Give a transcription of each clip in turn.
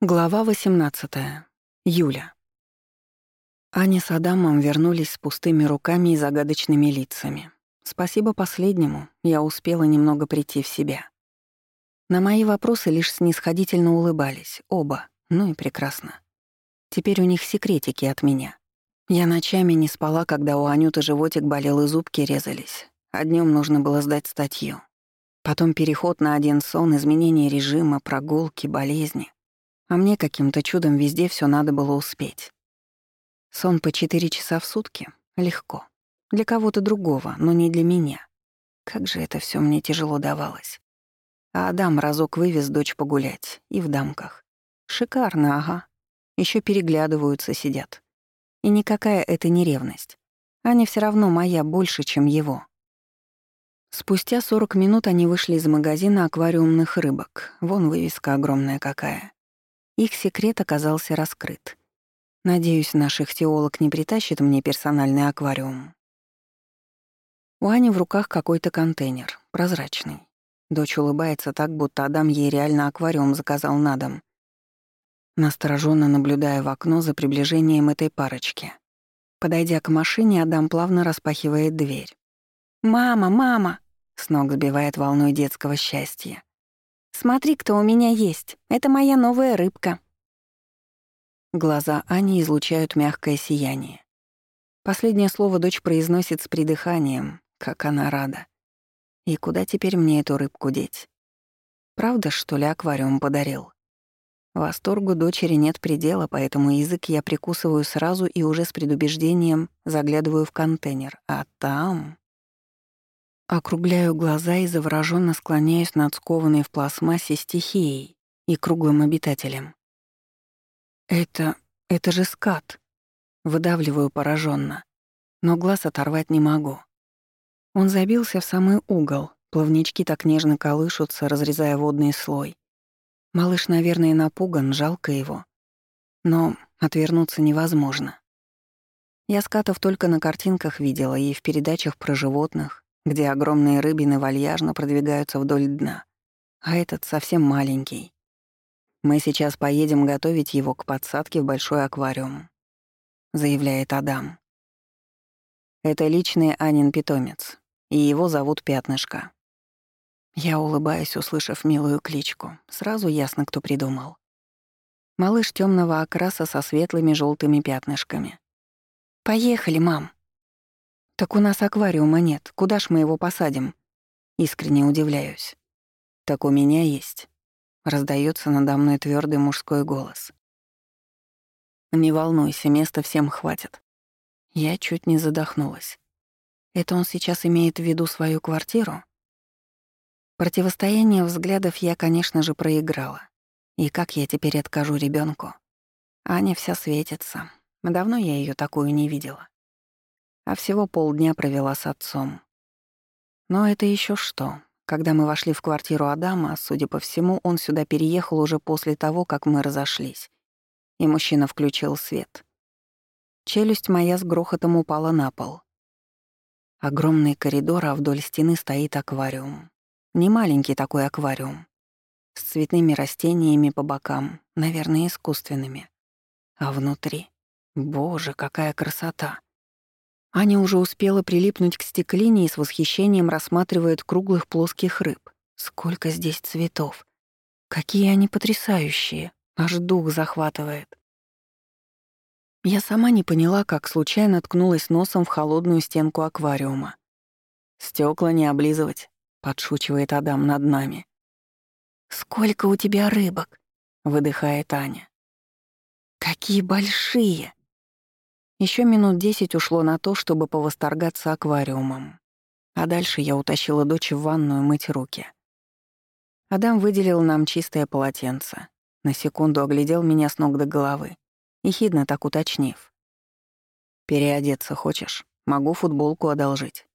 Глава 18. Юля. Аня с Адамом вернулись с пустыми руками и загадочными лицами. Спасибо последнему, я успела немного прийти в себя. На мои вопросы лишь снисходительно улыбались, оба, ну и прекрасно. Теперь у них секретики от меня. Я ночами не спала, когда у Анюты животик болел и зубки резались, а днём нужно было сдать статью. Потом переход на один сон, изменение режима, прогулки, болезни — а мне каким-то чудом везде все надо было успеть. Сон по четыре часа в сутки — легко. Для кого-то другого, но не для меня. Как же это все мне тяжело давалось. А Адам разок вывез дочь погулять, и в дамках. Шикарно, ага. Еще переглядываются, сидят. И никакая это не ревность. Аня все равно моя больше, чем его. Спустя 40 минут они вышли из магазина аквариумных рыбок. Вон вывеска огромная какая. Их секрет оказался раскрыт. Надеюсь, наш ихтиолог не притащит мне персональный аквариум. У Ани в руках какой-то контейнер, прозрачный. Дочь улыбается так, будто Адам ей реально аквариум заказал на дом. Настороженно наблюдая в окно за приближением этой парочки. Подойдя к машине, Адам плавно распахивает дверь. «Мама, мама!» — с ног сбивает волной детского счастья. Смотри, кто у меня есть. Это моя новая рыбка». Глаза Ани излучают мягкое сияние. Последнее слово дочь произносит с придыханием, как она рада. И куда теперь мне эту рыбку деть? Правда, что ли, аквариум подарил? Восторгу дочери нет предела, поэтому язык я прикусываю сразу и уже с предубеждением заглядываю в контейнер. А там... Округляю глаза и завороженно склоняюсь над скованной в пластмассе стихией и круглым обитателем. «Это... это же скат!» Выдавливаю пораженно, но глаз оторвать не могу. Он забился в самый угол, плавнички так нежно колышутся, разрезая водный слой. Малыш, наверное, напуган, жалко его. Но отвернуться невозможно. Я скатов только на картинках видела и в передачах про животных, где огромные рыбины вальяжно продвигаются вдоль дна, а этот совсем маленький. Мы сейчас поедем готовить его к подсадке в большой аквариум, заявляет Адам. Это личный Анин питомец, и его зовут Пятнышко. Я улыбаюсь, услышав милую кличку. Сразу ясно, кто придумал. Малыш темного окраса со светлыми желтыми пятнышками. «Поехали, мам!» «Так у нас аквариума нет. Куда ж мы его посадим?» Искренне удивляюсь. «Так у меня есть». Раздается надо мной твердый мужской голос. «Не волнуйся, места всем хватит». Я чуть не задохнулась. Это он сейчас имеет в виду свою квартиру? Противостояние взглядов я, конечно же, проиграла. И как я теперь откажу ребенку? Аня вся светится. Давно я ее такую не видела а всего полдня провела с отцом. Но это еще что. Когда мы вошли в квартиру Адама, судя по всему, он сюда переехал уже после того, как мы разошлись. И мужчина включил свет. Челюсть моя с грохотом упала на пол. Огромный коридор, а вдоль стены стоит аквариум. Не маленький такой аквариум. С цветными растениями по бокам, наверное, искусственными. А внутри... Боже, какая красота! Аня уже успела прилипнуть к стеклине и с восхищением рассматривает круглых плоских рыб. Сколько здесь цветов! Какие они потрясающие! Аж дух захватывает. Я сама не поняла, как случайно ткнулась носом в холодную стенку аквариума. Стекла не облизывать», — подшучивает Адам над нами. «Сколько у тебя рыбок?» — выдыхает Аня. «Какие большие!» Еще минут десять ушло на то, чтобы повосторгаться аквариумом. А дальше я утащила дочь в ванную мыть руки. Адам выделил нам чистое полотенце. На секунду оглядел меня с ног до головы, ехидно так уточнив. «Переодеться хочешь? Могу футболку одолжить».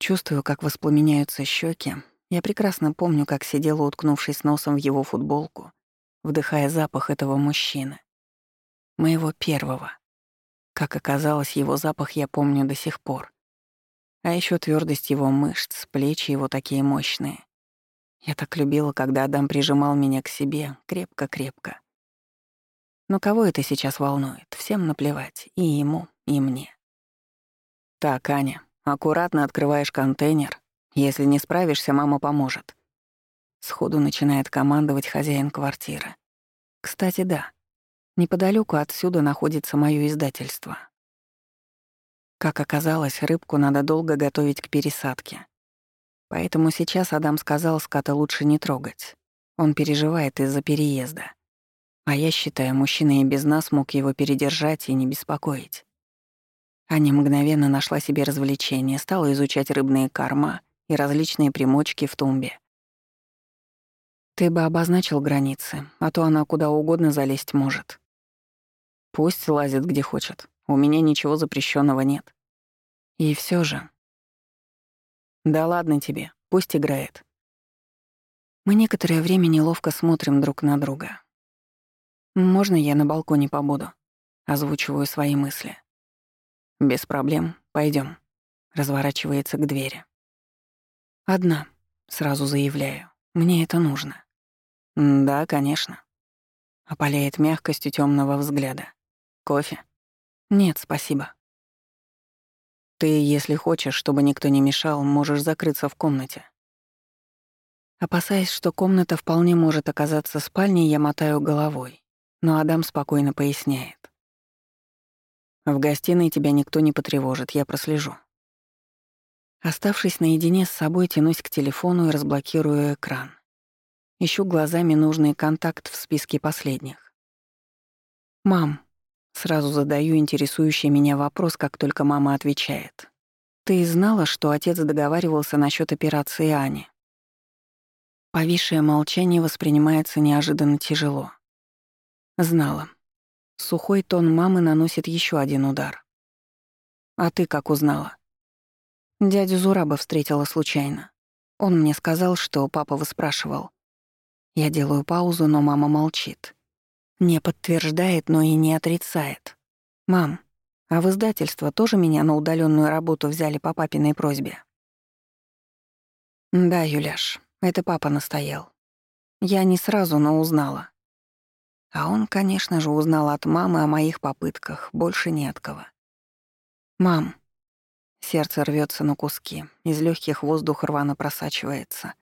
Чувствую, как воспламеняются щеки. Я прекрасно помню, как сидела, уткнувшись носом в его футболку, вдыхая запах этого мужчины. Моего первого. Как оказалось, его запах я помню до сих пор. А еще твердость его мышц, плечи его такие мощные. Я так любила, когда Адам прижимал меня к себе крепко-крепко. Но кого это сейчас волнует? Всем наплевать. И ему, и мне. Так, Аня, аккуратно открываешь контейнер. Если не справишься, мама поможет. Сходу начинает командовать хозяин квартиры. Кстати, да. Неподалеку отсюда находится моё издательство. Как оказалось, рыбку надо долго готовить к пересадке. Поэтому сейчас Адам сказал ската лучше не трогать. Он переживает из-за переезда. А я считаю, мужчина и без нас мог его передержать и не беспокоить. Аня мгновенно нашла себе развлечение, стала изучать рыбные корма и различные примочки в тумбе. Ты бы обозначил границы, а то она куда угодно залезть может. Пусть лазит где хочет. У меня ничего запрещенного нет. И все же. Да ладно тебе, пусть играет. Мы некоторое время неловко смотрим друг на друга. «Можно я на балконе побуду?» Озвучиваю свои мысли. «Без проблем. Пойдем. Разворачивается к двери. «Одна», — сразу заявляю. «Мне это нужно». «Да, конечно». Опаляет мягкостью темного взгляда. «Кофе?» «Нет, спасибо». «Ты, если хочешь, чтобы никто не мешал, можешь закрыться в комнате». Опасаясь, что комната вполне может оказаться спальней, я мотаю головой, но Адам спокойно поясняет. «В гостиной тебя никто не потревожит, я прослежу». Оставшись наедине с собой, тянусь к телефону и разблокирую экран. Ищу глазами нужный контакт в списке последних. «Мам», — сразу задаю интересующий меня вопрос, как только мама отвечает. «Ты знала, что отец договаривался насчет операции Ани?» Повисшее молчание воспринимается неожиданно тяжело. Знала. Сухой тон мамы наносит еще один удар. «А ты как узнала?» Дядю Зураба встретила случайно. Он мне сказал, что папа выспрашивал. Я делаю паузу, но мама молчит. Не подтверждает, но и не отрицает. «Мам, а в издательство тоже меня на удаленную работу взяли по папиной просьбе?» «Да, Юляш, это папа настоял. Я не сразу, но узнала. А он, конечно же, узнал от мамы о моих попытках, больше не от кого. «Мам». Сердце рвется на куски, из легких воздух рвано просачивается.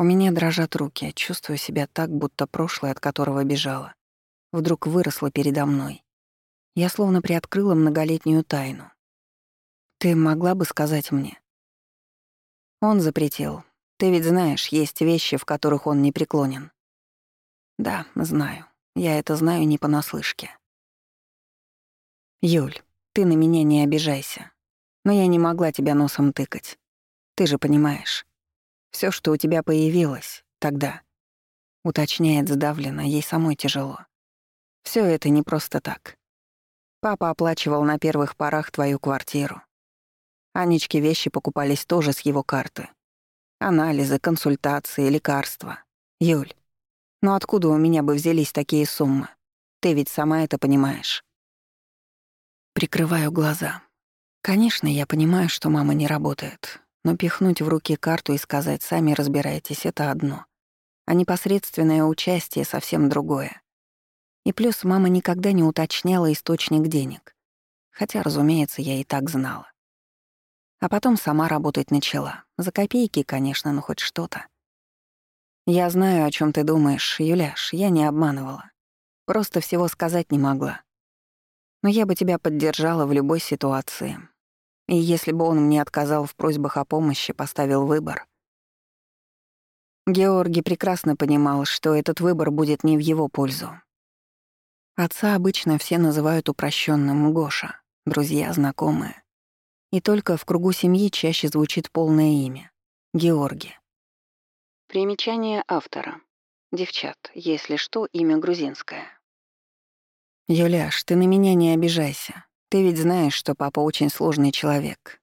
У меня дрожат руки, чувствую себя так, будто прошлое, от которого бежала, вдруг выросло передо мной. Я словно приоткрыла многолетнюю тайну. Ты могла бы сказать мне? Он запретил. Ты ведь знаешь, есть вещи, в которых он не преклонен. Да, знаю. Я это знаю не понаслышке. Юль, ты на меня не обижайся. Но я не могла тебя носом тыкать. Ты же понимаешь. Все, что у тебя появилось тогда, уточняет сдавленно, ей самой тяжело. Все это не просто так. Папа оплачивал на первых порах твою квартиру. Анечке вещи покупались тоже с его карты. Анализы, консультации, лекарства. Юль, ну откуда у меня бы взялись такие суммы? Ты ведь сама это понимаешь. Прикрываю глаза. Конечно, я понимаю, что мама не работает, но пихнуть в руки карту и сказать «сами разбирайтесь» — это одно, а непосредственное участие — совсем другое. И плюс мама никогда не уточняла источник денег, хотя, разумеется, я и так знала. А потом сама работать начала. За копейки, конечно, но хоть что-то. Я знаю, о чем ты думаешь, Юляш, я не обманывала. Просто всего сказать не могла. Но я бы тебя поддержала в любой ситуации, и если бы он мне отказал в просьбах о помощи, поставил выбор. Георгий прекрасно понимал, что этот выбор будет не в его пользу. Отца обычно все называют упрощенным Гоша, друзья, знакомые. И только в кругу семьи чаще звучит полное имя — Георгий. Примечание автора. Девчат, если что, имя грузинское. «Юляш, ты на меня не обижайся. Ты ведь знаешь, что папа очень сложный человек.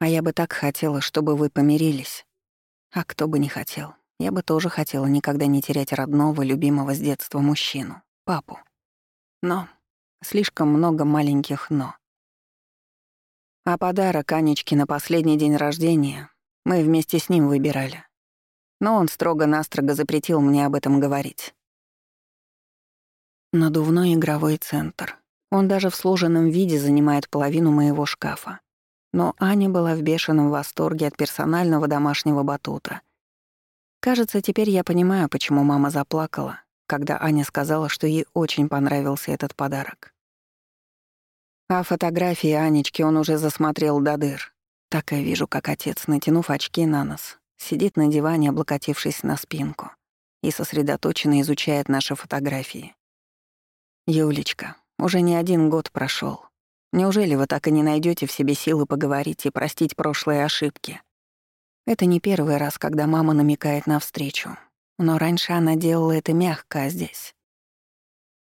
А я бы так хотела, чтобы вы помирились. А кто бы не хотел. Я бы тоже хотела никогда не терять родного, любимого с детства мужчину, папу. Но слишком много маленьких «но». А подарок Анечке на последний день рождения мы вместе с ним выбирали. но он строго-настрого запретил мне об этом говорить. Надувной игровой центр. Он даже в сложенном виде занимает половину моего шкафа. Но Аня была в бешеном восторге от персонального домашнего батута. Кажется, теперь я понимаю, почему мама заплакала, когда Аня сказала, что ей очень понравился этот подарок. А фотографии Анечки он уже засмотрел до дыр. Так я вижу, как отец, натянув очки на нос, сидит на диване, облокотившись на спинку, и сосредоточенно изучает наши фотографии. «Юлечка, уже не один год прошел. Неужели вы так и не найдете в себе силы поговорить и простить прошлые ошибки?» Это не первый раз, когда мама намекает на встречу. Но раньше она делала это мягко, а здесь...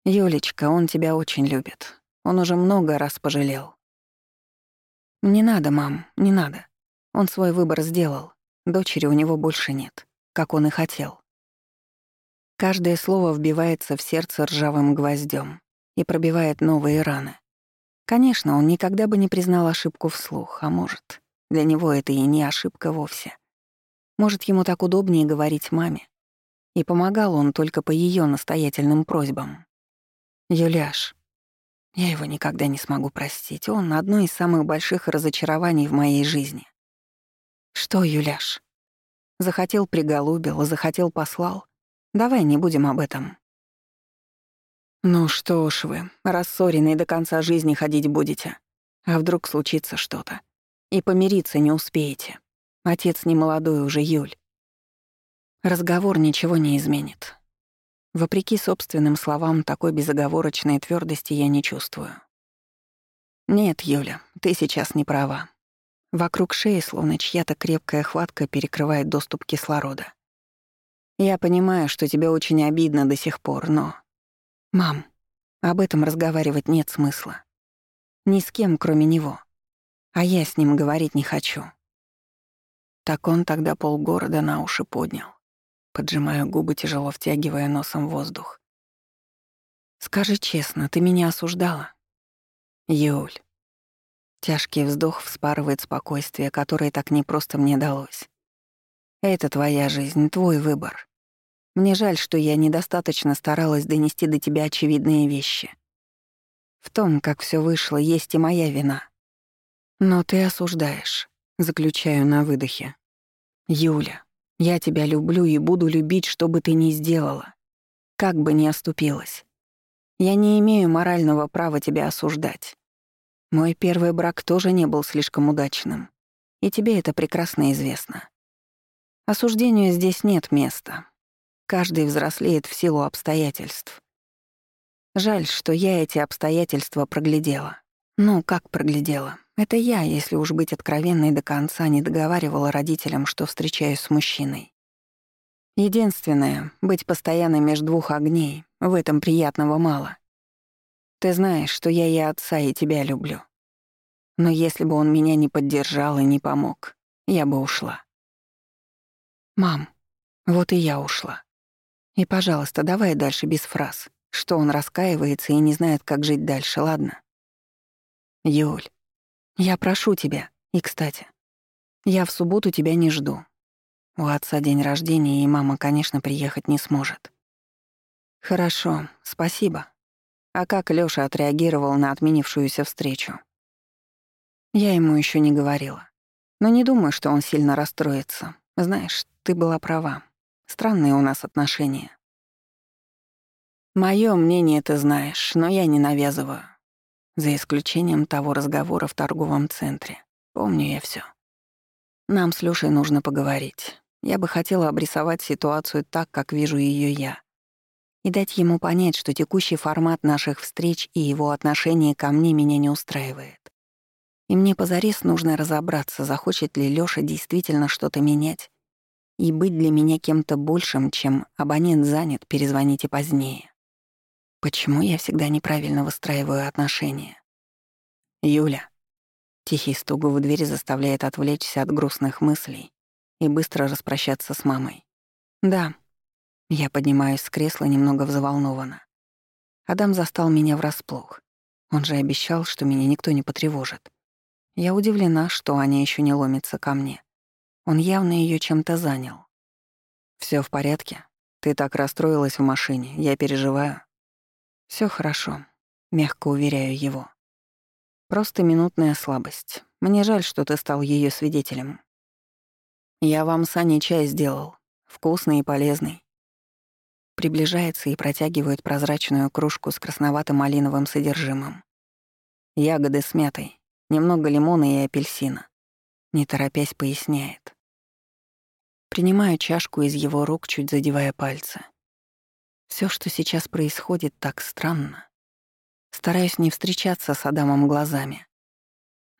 «Юлечка, он тебя очень любит. Он уже много раз пожалел. «Не надо, мам, не надо. Он свой выбор сделал. Дочери у него больше нет, как он и хотел». Каждое слово вбивается в сердце ржавым гвоздем и пробивает новые раны. Конечно, он никогда бы не признал ошибку вслух, а может, для него это и не ошибка вовсе. Может, ему так удобнее говорить маме. И помогал он только по ее настоятельным просьбам. «Юляш, я его никогда не смогу простить. Он — одно из самых больших разочарований в моей жизни. Что, Юляш? Захотел — приголубил, захотел — послал. Давай не будем об этом. Ну что ж вы, рассоренные до конца жизни ходить будете. А вдруг случится что-то? И помириться не успеете. Отец не молодой уже, Юль. Разговор ничего не изменит. Вопреки собственным словам, такой безоговорочной твердости я не чувствую. Нет, Юля, ты сейчас не права. Вокруг шеи словно чья-то крепкая хватка перекрывает доступ кислорода. Я понимаю, что тебе очень обидно до сих пор, но... Мам, об этом разговаривать нет смысла. Ни с кем, кроме него. А я с ним говорить не хочу. Так он тогда полгорода на уши поднял. Поджимаю губы, тяжело втягивая носом воздух. «Скажи честно, ты меня осуждала?» «Юль». Тяжкий вздох вспарывает спокойствие, которое так непросто мне далось. «Это твоя жизнь, твой выбор. Мне жаль, что я недостаточно старалась донести до тебя очевидные вещи. В том, как все вышло, есть и моя вина. Но ты осуждаешь», — заключаю на выдохе. «Юля, я тебя люблю и буду любить, что бы ты ни сделала. Как бы ни оступилась. Я не имею морального права тебя осуждать. Мой первый брак тоже не был слишком удачным. И тебе это прекрасно известно. Осуждению здесь нет места. Каждый взрослеет в силу обстоятельств. Жаль, что я эти обстоятельства проглядела. Ну, как проглядела? Это я, если уж быть откровенной до конца, не договаривала родителям, что встречаюсь с мужчиной. Единственное, быть постоянно между двух огней, в этом приятного мало. Ты знаешь, что я и отца, и тебя люблю. Но если бы он меня не поддержал и не помог, я бы ушла. Мам, вот и я ушла. И, пожалуйста, давай дальше без фраз, что он раскаивается и не знает, как жить дальше, ладно? Юль, я прошу тебя. И, кстати, я в субботу тебя не жду. У отца день рождения, и мама, конечно, приехать не сможет. Хорошо, спасибо. А как Лёша отреагировал на отменившуюся встречу? Я ему еще не говорила. Но не думаю, что он сильно расстроится. Знаешь, ты была права. Странные у нас отношения. Моё мнение ты знаешь, но я не навязываю. За исключением того разговора в торговом центре. Помню я все. Нам с Лёшей нужно поговорить. Я бы хотела обрисовать ситуацию так, как вижу ее я. И дать ему понять, что текущий формат наших встреч и его отношение ко мне меня не устраивает. И мне позарез нужно разобраться, захочет ли Лёша действительно что-то менять и быть для меня кем-то большим, чем абонент занят, перезвоните позднее. Почему я всегда неправильно выстраиваю отношения? Юля. Тихий стук в дверь заставляет отвлечься от грустных мыслей и быстро распрощаться с мамой. Да. Я поднимаюсь с кресла немного взволнованно. Адам застал меня врасплох. Он же обещал, что меня никто не потревожит. Я удивлена, что Аня еще не ломится ко мне. Он явно ее чем-то занял. Все в порядке? Ты так расстроилась в машине, я переживаю». Все хорошо», — мягко уверяю его. «Просто минутная слабость. Мне жаль, что ты стал ее свидетелем. Я вам с Аней чай сделал. Вкусный и полезный. Приближается и протягивает прозрачную кружку с красноватым малиновым содержимым. Ягоды с мятой, немного лимона и апельсина. Не торопясь, поясняет. Принимаю чашку из его рук, чуть задевая пальцы. Все, что сейчас происходит, так странно. Стараюсь не встречаться с Адамом глазами.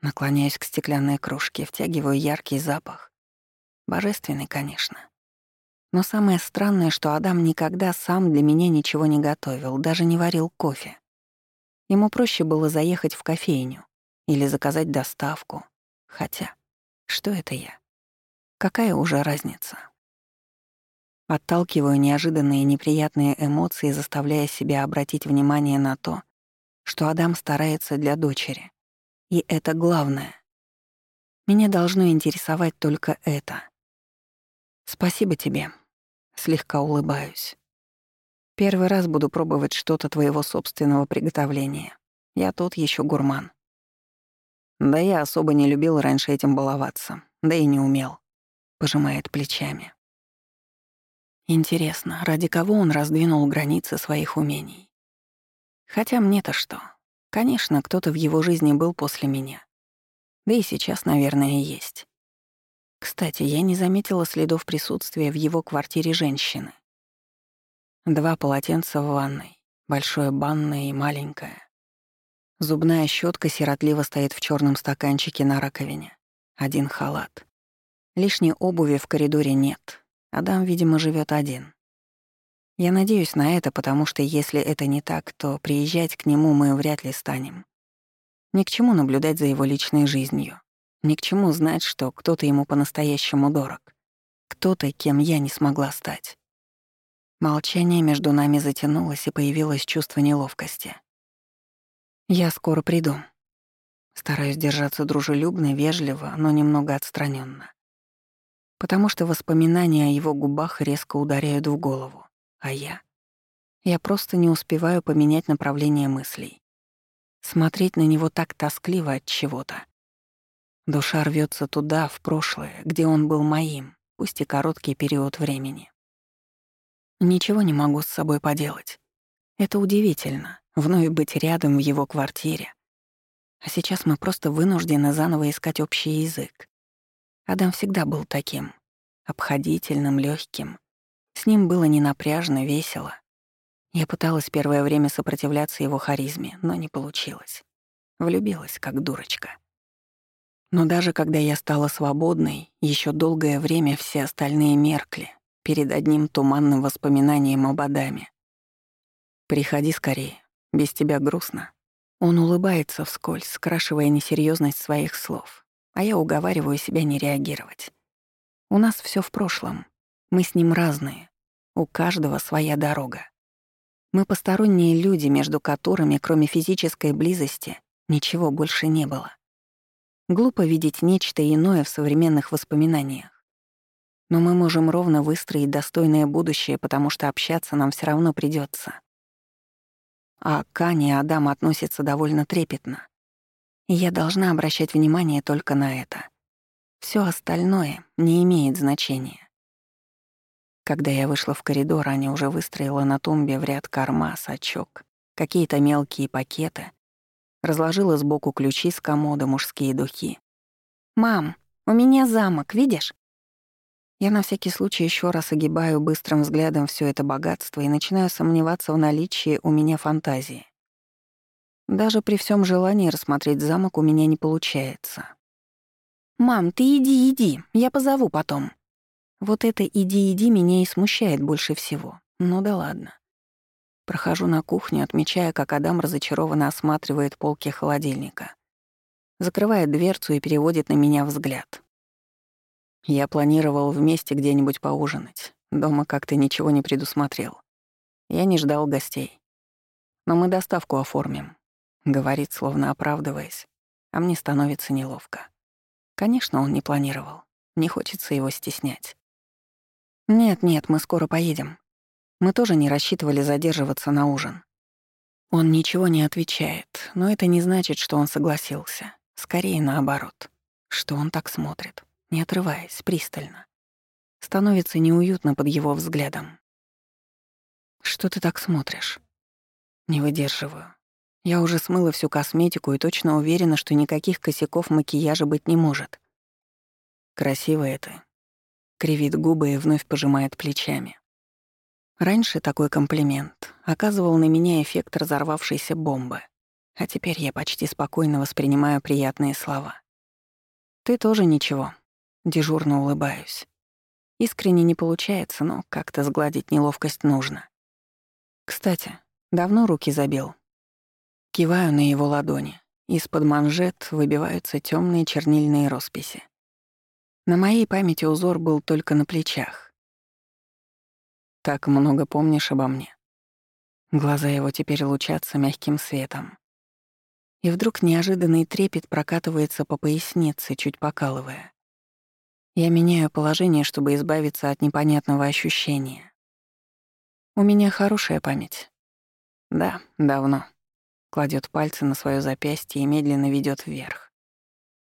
Наклоняюсь к стеклянной кружке, втягиваю яркий запах. Божественный, конечно. Но самое странное, что Адам никогда сам для меня ничего не готовил, даже не варил кофе. Ему проще было заехать в кофейню или заказать доставку. Хотя, что это я? Какая уже разница? Отталкиваю неожиданные неприятные эмоции, заставляя себя обратить внимание на то, что Адам старается для дочери. И это главное. Меня должно интересовать только это. Спасибо тебе. Слегка улыбаюсь. Первый раз буду пробовать что-то твоего собственного приготовления. Я тут еще гурман. Да я особо не любил раньше этим баловаться, да и не умел. Пожимает плечами. Интересно, ради кого он раздвинул границы своих умений? Хотя мне-то что? Конечно, кто-то в его жизни был после меня. Да и сейчас, наверное, есть. Кстати, я не заметила следов присутствия в его квартире женщины. Два полотенца в ванной, большое банное и маленькое. Зубная щетка сиротливо стоит в черном стаканчике на раковине. Один халат. Лишней обуви в коридоре нет, Адам, видимо, живет один. Я надеюсь на это, потому что если это не так, то приезжать к нему мы вряд ли станем. Ни к чему наблюдать за его личной жизнью. Ни к чему знать, что кто-то ему по-настоящему дорог. Кто-то, кем я не смогла стать. Молчание между нами затянулось, и появилось чувство неловкости. «Я скоро приду». Стараюсь держаться дружелюбно, вежливо, но немного отстраненно потому что воспоминания о его губах резко ударяют в голову, а я... Я просто не успеваю поменять направление мыслей. Смотреть на него так тоскливо от чего-то. Душа рвется туда, в прошлое, где он был моим, пусть и короткий период времени. Ничего не могу с собой поделать. Это удивительно, вновь быть рядом в его квартире. А сейчас мы просто вынуждены заново искать общий язык. Адам всегда был таким. Обходительным, легким. С ним было не напряжно, весело. Я пыталась первое время сопротивляться его харизме, но не получилось. Влюбилась, как дурочка. Но даже когда я стала свободной, еще долгое время все остальные меркли перед одним туманным воспоминанием об Адаме. «Приходи скорее, без тебя грустно». Он улыбается вскользь, скрашивая несерьезность своих слов а я уговариваю себя не реагировать. У нас все в прошлом. Мы с ним разные. У каждого своя дорога. Мы посторонние люди, между которыми, кроме физической близости, ничего больше не было. Глупо видеть нечто иное в современных воспоминаниях. Но мы можем ровно выстроить достойное будущее, потому что общаться нам все равно придется. А к Ане Адам относятся довольно трепетно. Я должна обращать внимание только на это. Все остальное не имеет значения. Когда я вышла в коридор, Аня уже выстроила на тумбе в ряд корма, сачок, какие-то мелкие пакеты, разложила сбоку ключи с комода, мужские духи. «Мам, у меня замок, видишь?» Я на всякий случай еще раз огибаю быстрым взглядом все это богатство и начинаю сомневаться в наличии у меня фантазии. Даже при всем желании рассмотреть замок у меня не получается. «Мам, ты иди, иди, я позову потом». Вот это «иди, иди» меня и смущает больше всего. Ну да ладно. Прохожу на кухню, отмечая, как Адам разочарованно осматривает полки холодильника. Закрывает дверцу и переводит на меня взгляд. Я планировал вместе где-нибудь поужинать. Дома как-то ничего не предусмотрел. Я не ждал гостей. Но мы доставку оформим. Говорит, словно оправдываясь, а мне становится неловко. Конечно, он не планировал. Не хочется его стеснять. «Нет-нет, мы скоро поедем. Мы тоже не рассчитывали задерживаться на ужин». Он ничего не отвечает, но это не значит, что он согласился. Скорее наоборот. Что он так смотрит, не отрываясь, пристально. Становится неуютно под его взглядом. «Что ты так смотришь?» Не выдерживаю. Я уже смыла всю косметику и точно уверена, что никаких косяков макияжа быть не может. Красивая ты. Кривит губы и вновь пожимает плечами. Раньше такой комплимент оказывал на меня эффект разорвавшейся бомбы, а теперь я почти спокойно воспринимаю приятные слова. «Ты тоже ничего», — дежурно улыбаюсь. Искренне не получается, но как-то сгладить неловкость нужно. Кстати, давно руки забил. Киваю на его ладони. Из-под манжет выбиваются темные чернильные росписи. На моей памяти узор был только на плечах. Так много помнишь обо мне. Глаза его теперь лучатся мягким светом. И вдруг неожиданный трепет прокатывается по пояснице, чуть покалывая. Я меняю положение, чтобы избавиться от непонятного ощущения. У меня хорошая память. Да, давно кладет пальцы на свое запястье и медленно ведет вверх.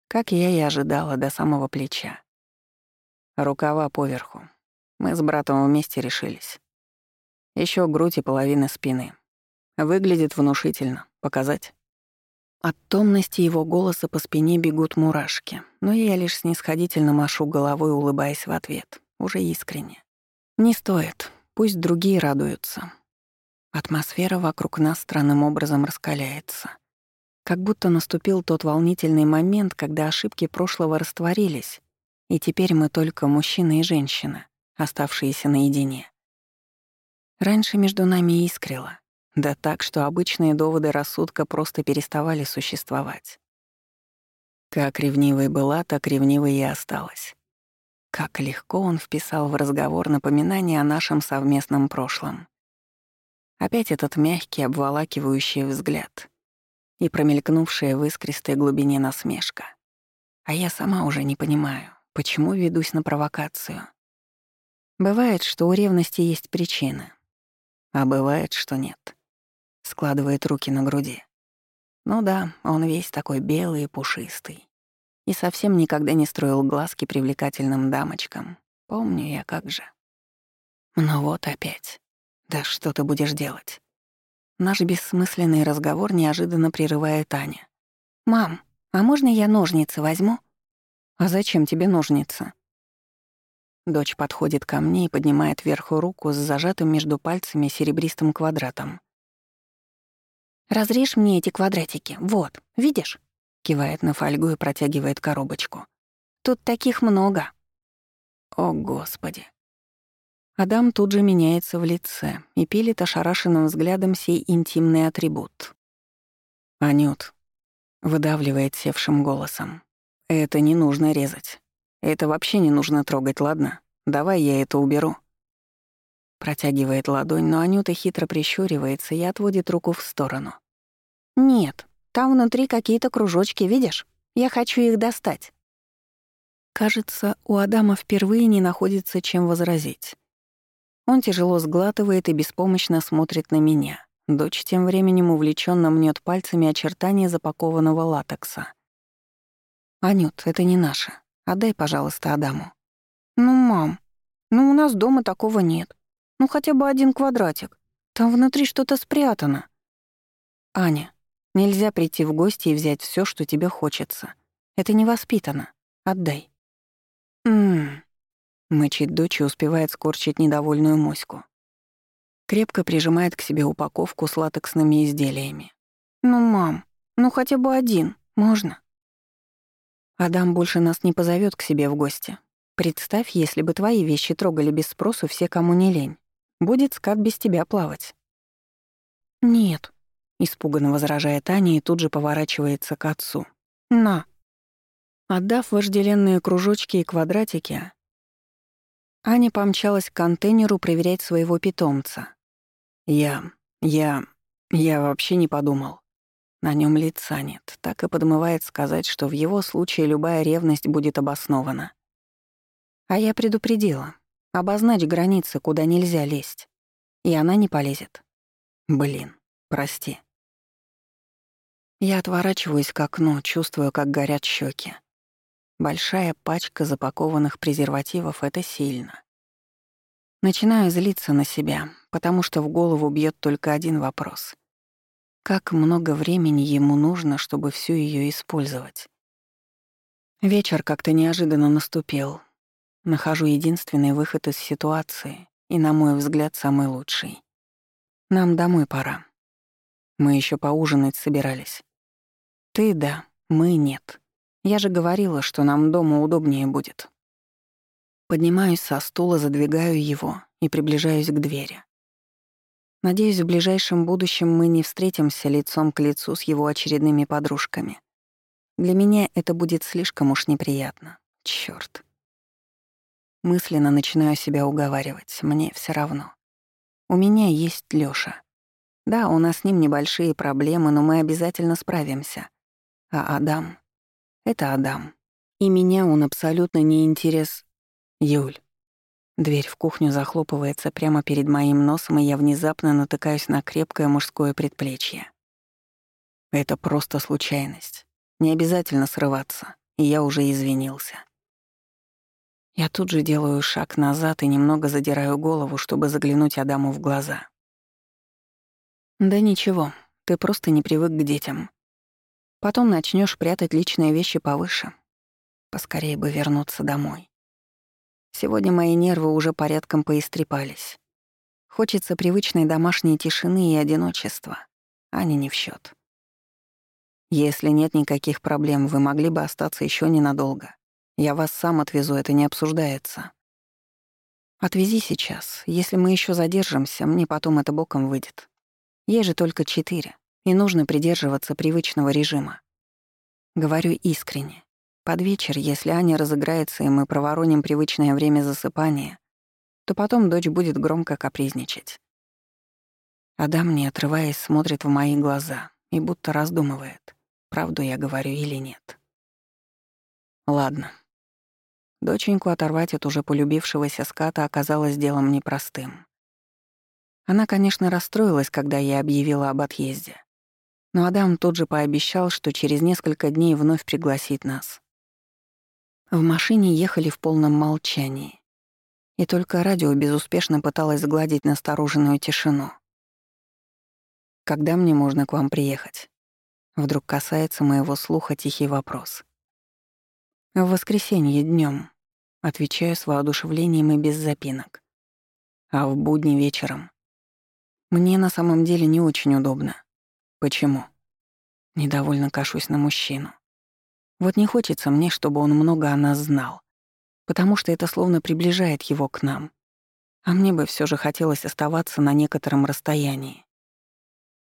Как я и ожидала, до самого плеча. Рукава поверху. Мы с братом вместе решились. Еще грудь и половина спины. Выглядит внушительно. Показать? От томности его голоса по спине бегут мурашки, но я лишь снисходительно машу головой, улыбаясь в ответ, уже искренне. Не стоит, пусть другие радуются. Атмосфера вокруг нас странным образом раскаляется. Как будто наступил тот волнительный момент, когда ошибки прошлого растворились, и теперь мы только мужчина и женщина, оставшиеся наедине. Раньше между нами искрило, да так, что обычные доводы рассудка просто переставали существовать. Как ревнивой была, так ревнивой и осталась. Как легко он вписал в разговор напоминание о нашем совместном прошлом. Опять этот мягкий, обволакивающий взгляд и промелькнувшая в искристой глубине насмешка. А я сама уже не понимаю, почему ведусь на провокацию. Бывает, что у ревности есть причина, а бывает, что нет. Складывает руки на груди. Ну да, он весь такой белый и пушистый. И совсем никогда не строил глазки привлекательным дамочкам. Помню я как же. Но вот опять. «Да что ты будешь делать?» Наш бессмысленный разговор неожиданно прерывает Аня. «Мам, а можно я ножницы возьму?» «А зачем тебе ножницы?» Дочь подходит ко мне и поднимает вверху руку с зажатым между пальцами серебристым квадратом. «Разрежь мне эти квадратики. Вот, видишь?» Кивает на фольгу и протягивает коробочку. «Тут таких много». О, Господи. Адам тут же меняется в лице и пилит ошарашенным взглядом сей интимный атрибут. «Анют», — выдавливает севшим голосом, — «это не нужно резать. Это вообще не нужно трогать, ладно? Давай я это уберу». Протягивает ладонь, но Анюта хитро прищуривается и отводит руку в сторону. «Нет, там внутри какие-то кружочки, видишь? Я хочу их достать». Кажется, у Адама впервые не находится чем возразить. Он тяжело сглатывает и беспомощно смотрит на меня. Дочь тем временем увлеченно мнет пальцами очертания запакованного латекса. «Анют, это не наше. Отдай, пожалуйста, Адаму». «Ну, мам, ну у нас дома такого нет. Ну хотя бы один квадратик. Там внутри что-то спрятано». «Аня, нельзя прийти в гости и взять все, что тебе хочется. Это невоспитанно. Отдай». «Ммм, Мычит дочь и успевает скорчить недовольную моську. Крепко прижимает к себе упаковку с латексными изделиями. «Ну, мам, ну хотя бы один, можно?» Адам больше нас не позовет к себе в гости. Представь, если бы твои вещи трогали без спросу все, кому не лень. Будет скат без тебя плавать. «Нет», — испуганно возражает Аня и тут же поворачивается к отцу. «На». Отдав вожделенные кружочки и квадратики, Аня помчалась к контейнеру проверять своего питомца. Я... я... я вообще не подумал. На нем лица нет, так и подмывает сказать, что в его случае любая ревность будет обоснована. А я предупредила. Обозначь границы, куда нельзя лезть. И она не полезет. Блин, прости. Я отворачиваюсь к окну, чувствую, как горят щеки. Большая пачка запакованных презервативов — это сильно. Начинаю злиться на себя, потому что в голову бьет только один вопрос. Как много времени ему нужно, чтобы всю ее использовать? Вечер как-то неожиданно наступил. Нахожу единственный выход из ситуации и, на мой взгляд, самый лучший. Нам домой пора. Мы еще поужинать собирались. Ты — да, мы — нет. Я же говорила, что нам дома удобнее будет. Поднимаюсь со стула, задвигаю его и приближаюсь к двери. Надеюсь, в ближайшем будущем мы не встретимся лицом к лицу с его очередными подружками. Для меня это будет слишком уж неприятно. Чёрт. Мысленно начинаю себя уговаривать, мне все равно. У меня есть Лёша. Да, у нас с ним небольшие проблемы, но мы обязательно справимся. А Адам — это Адам. И меня он абсолютно не интерес... Юль. Дверь в кухню захлопывается прямо перед моим носом, и я внезапно натыкаюсь на крепкое мужское предплечье. Это просто случайность. Не обязательно срываться, и я уже извинился. Я тут же делаю шаг назад и немного задираю голову, чтобы заглянуть Адаму в глаза. «Да ничего, ты просто не привык к детям. Потом начнешь прятать личные вещи повыше. Поскорее бы вернуться домой. Сегодня мои нервы уже порядком поистрепались. Хочется привычной домашней тишины и одиночества. Аня не в счет. Если нет никаких проблем, вы могли бы остаться еще ненадолго. Я вас сам отвезу, это не обсуждается. Отвези сейчас. Если мы еще задержимся, мне потом это боком выйдет. Ей же только четыре, и нужно придерживаться привычного режима. Говорю искренне. Под вечер, если Аня разыграется, и мы провороним привычное время засыпания, то потом дочь будет громко капризничать. Адам, не отрываясь, смотрит в мои глаза и будто раздумывает, правду я говорю или нет. Ладно. Доченьку оторвать от уже полюбившегося ската оказалось делом непростым. Она, конечно, расстроилась, когда я объявила об отъезде. Но Адам тут же пообещал, что через несколько дней вновь пригласит нас. В машине ехали в полном молчании. И только радио безуспешно пыталось сгладить настороженную тишину. «Когда мне можно к вам приехать?» Вдруг касается моего слуха тихий вопрос. «В воскресенье днем, отвечаю с воодушевлением и без запинок. «А в будни вечером?» «Мне на самом деле не очень удобно». «Почему?» Недовольно кашусь на мужчину. Вот не хочется мне, чтобы он много о нас знал, потому что это словно приближает его к нам. А мне бы все же хотелось оставаться на некотором расстоянии.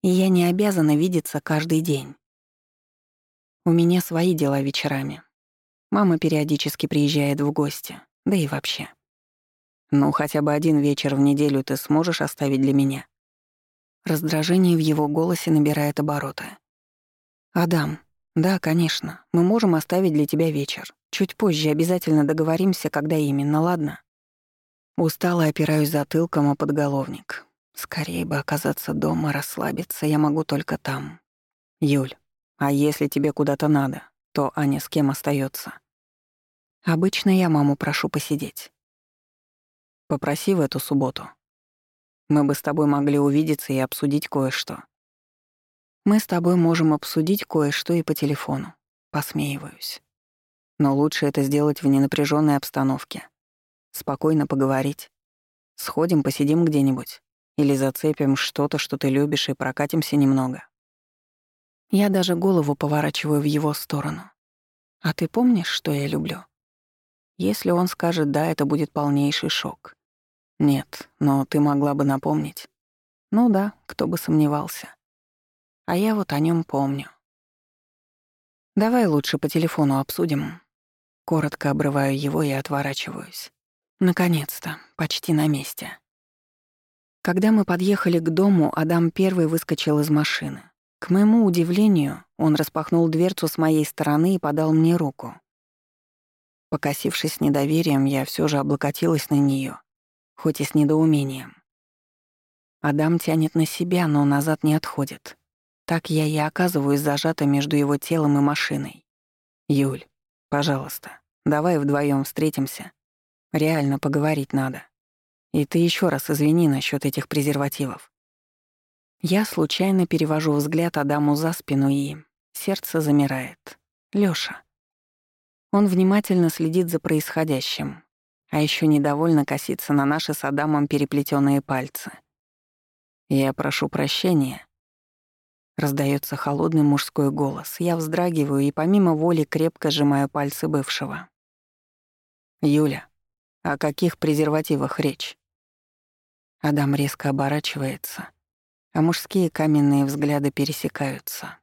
И я не обязана видеться каждый день. У меня свои дела вечерами. Мама периодически приезжает в гости, да и вообще. Ну, хотя бы один вечер в неделю ты сможешь оставить для меня. Раздражение в его голосе набирает обороты. «Адам, «Да, конечно. Мы можем оставить для тебя вечер. Чуть позже обязательно договоримся, когда именно, ладно?» Устало опираюсь затылком о подголовник. Скорее бы оказаться дома, расслабиться я могу только там. «Юль, а если тебе куда-то надо, то Аня с кем остается? Обычно я маму прошу посидеть. Попроси в эту субботу. Мы бы с тобой могли увидеться и обсудить кое-что. Мы с тобой можем обсудить кое-что и по телефону. Посмеиваюсь. Но лучше это сделать в ненапряженной обстановке. Спокойно поговорить. Сходим, посидим где-нибудь. Или зацепим что-то, что ты любишь, и прокатимся немного. Я даже голову поворачиваю в его сторону. А ты помнишь, что я люблю? Если он скажет «да», это будет полнейший шок. Нет, но ты могла бы напомнить. Ну да, кто бы сомневался. А я вот о нем помню. Давай лучше по телефону обсудим. Коротко обрываю его и отворачиваюсь. Наконец-то, почти на месте. Когда мы подъехали к дому, Адам первый выскочил из машины. К моему удивлению, он распахнул дверцу с моей стороны и подал мне руку. Покосившись с недоверием, я все же облокотилась на нее хоть и с недоумением. Адам тянет на себя, но назад не отходит. Так я и оказываюсь зажата между его телом и машиной. «Юль, пожалуйста, давай вдвоем встретимся. Реально поговорить надо. И ты еще раз извини насчет этих презервативов». Я случайно перевожу взгляд Адаму за спину и... Сердце замирает. Лёша. Он внимательно следит за происходящим, а еще недовольно косится на наши с Адамом переплетенные пальцы. «Я прошу прощения». Раздается холодный мужской голос. Я вздрагиваю и помимо воли крепко сжимаю пальцы бывшего. «Юля, о каких презервативах речь?» Адам резко оборачивается, а мужские каменные взгляды пересекаются.